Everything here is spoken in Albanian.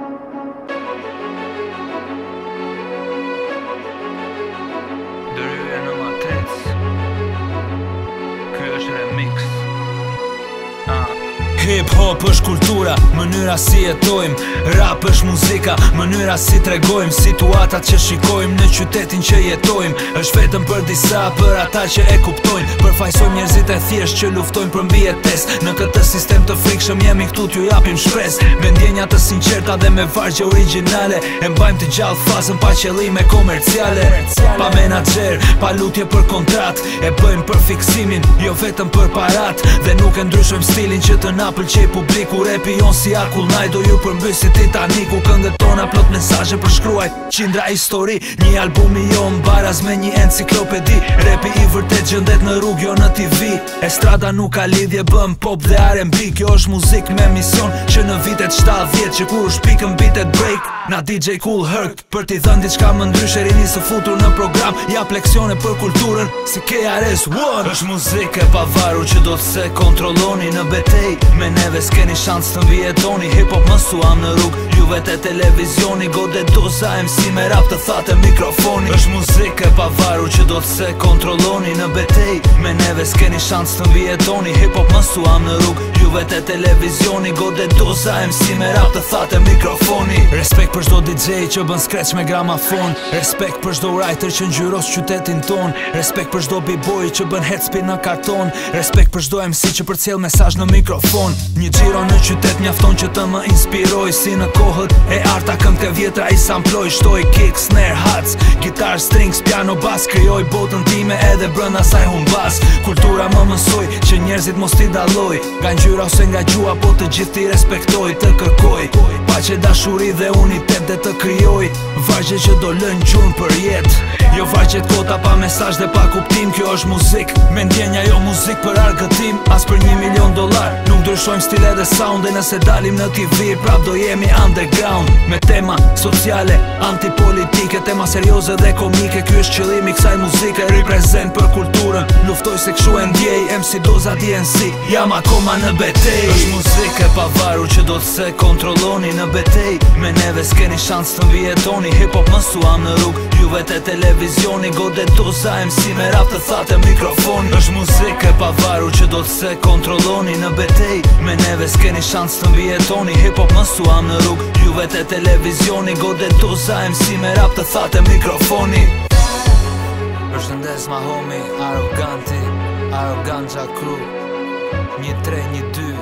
Música hip hop është kultura, mënyra si jetojmë, rap është muzika, mënyra si tregojmë situatat që shikojmë në qytetin që jetojmë, është vetëm për disa, për ata që e kuptojnë, Përfajsojmë njerëzit e thjeshtë që luftojnë për mbi jetesë, në këtë sistem të frikshëm jemi këtu t'ju japim shpresë, me ndjenja të sinqerta dhe me vargje origjinale, e mbajmë të gjallë fazën pa qëllime komerciale, pa menaxher, pa lutje për kontratë, e bëjmë për fiksimin, jo vetëm për parat, dhe nuk e ndryshojmë stilin që të na pëlqej publiku Repi on si akull najdo ju përmbëj si Titaniku Këngët tona plot mesaje përshkruaj qindra histori Një album i jo në baraz me një enciklopedi Repi i vërtet gjëndet në rrug jo në TV Estrada nuk ka lidhje bëm pop dhe are mbi Kjo është muzik me mision që në vitet 7 vjet Që kur është pikën bitet break Na DJ Cool Herc Për t'i dhëndi qka më ndryshe rini së futur në program Ja pleksione për kulturën si KRS-One është muzik e pavaru që do të se kontroloni në betej me neve s'keni shansë të mbjetoni Hip-hop mësuam në rrug, juve të televizioni Godet doza MC me rap të thate mikrofoni është muzike varu që do të se kontroloni Në betej, me neve s'keni shansë të mbjetoni Hip-hop mësuam në rrug, juve të televizioni Godet doza MC me rap të thate mikrofoni DJ që bën skreç me gramafon Respekt për shdo writer që n'gjyros qytetin ton Respekt për shdo b-boy që bën headspin në karton Respekt për shdo MC që për cjell mesaj në mikrofon Një gjiro në qytet njafton që të më inspiroj Si në kohët e arta këm të vjetra i samploj Shtoj kick, snare, hats, guitar, strings, piano, bass Kryoj botën time edhe brënda saj hun bass Kultura më mësoj njerëzit mos t'i daloj Ga njyra ose nga gjua po të gjithë t'i respektoj Të kërkoj, pa që dashuri dhe unitet dhe të kryoj Vajqe që do lën gjumë për jet Jo vajqe t'kota pa mesaj dhe pa kuptim Kjo është muzik, me ndjenja jo muzik për argëtim As për një milion dolar, nuk ndryshojmë stile dhe soundin Nëse dalim në TV, prap do jemi underground Me tema sociale, antipolitike Tema serioze dhe komike Ky është qëllimi kësaj muzike Reprezent për kulturën Luftoj se këshu e ndjej MC Doza DNC Jam akoma në betej është muzike pavaru që do të se kontroloni Në betej Me neve s'keni shansë të mbjetoni Hip hop mësuam në rrug Juve të televizioni Godet Doza MC me rap të thate mikrofoni është muzike pavaru që do të se kontroloni në betej Me neve s'keni shansë të mbi Hip hop më suam në rrug Ju vetë e televizioni Godet dhe tu sa MC me rap të thate mikrofoni Përshë ndes ma homi Aroganti Aroganja crew Një tre një dy